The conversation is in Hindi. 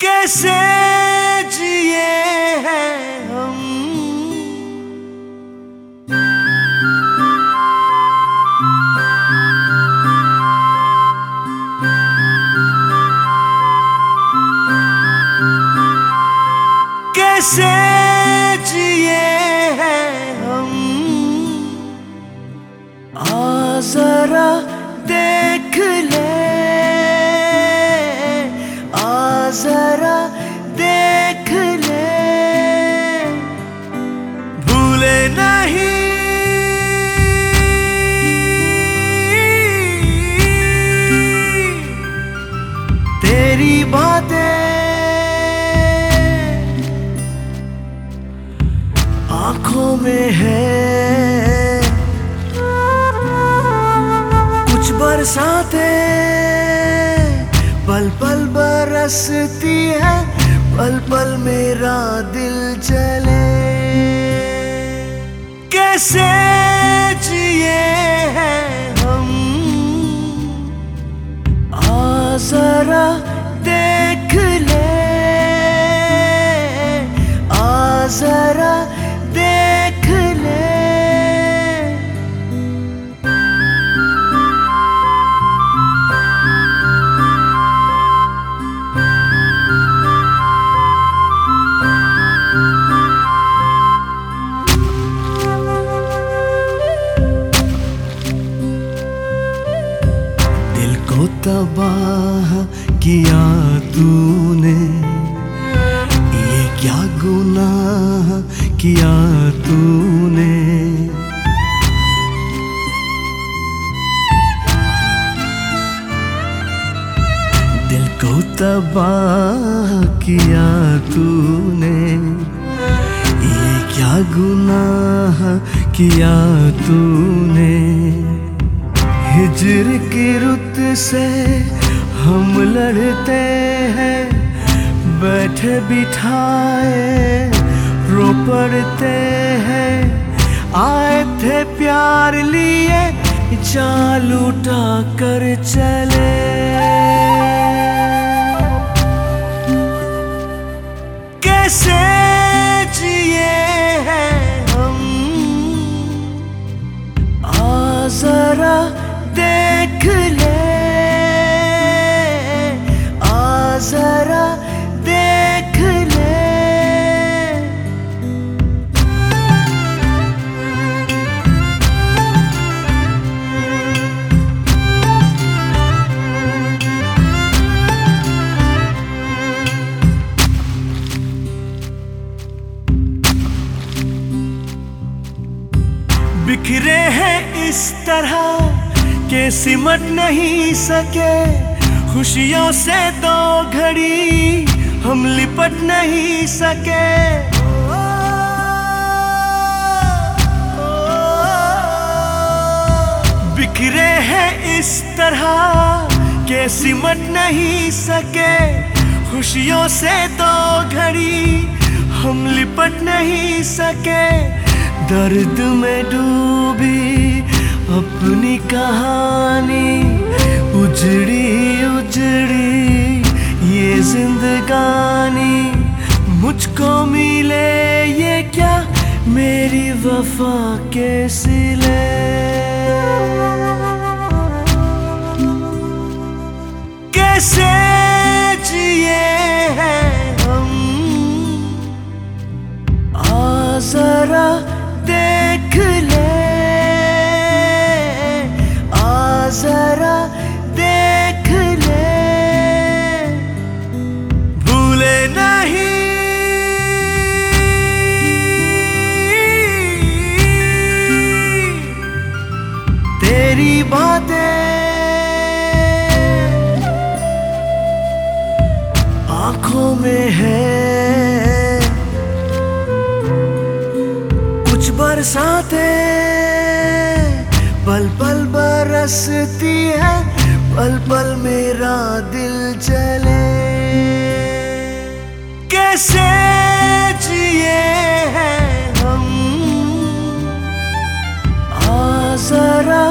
कैसे जिए कुछ बरसाते पल पल बरसती है पल पल मेरा दिल चले कैसे जिए हैं तबाह किया तूने। ये क्या गुनाह किया तूने। दिल को तबाह किया तूने। ये क्या गुनाह किया तूने। हिजर की रुत से हम लड़ते हैं, बैठे बिठाए, रो पड़ते हैं। आए थे प्यार लिए, जाल उठा कर चले। कैसे जिए बिखरे हैं इस तरह के सिमट नहीं सके। खुशियों से दो घड़ी हम लिपट नहीं सके। बिखरे हैं इस तरह के सिमट नहीं सके। खुशियों से दो घड़ी हम लिपट नहीं सके। दर्द में डूबी अपनी कहानी, उजड़ी उजड़ी ये जिंदगानी। मुझको मिले ये क्या? मेरी वफा के सिले कैसे जिए हैं हम? आ, जरा ले आ जरा देख ले। भूले नहीं तेरी बातें। आँखों में है बरसाते, पल पल बरसती है, पल पल मेरा दिल चले कैसे जिए हैं हम? आ, जरा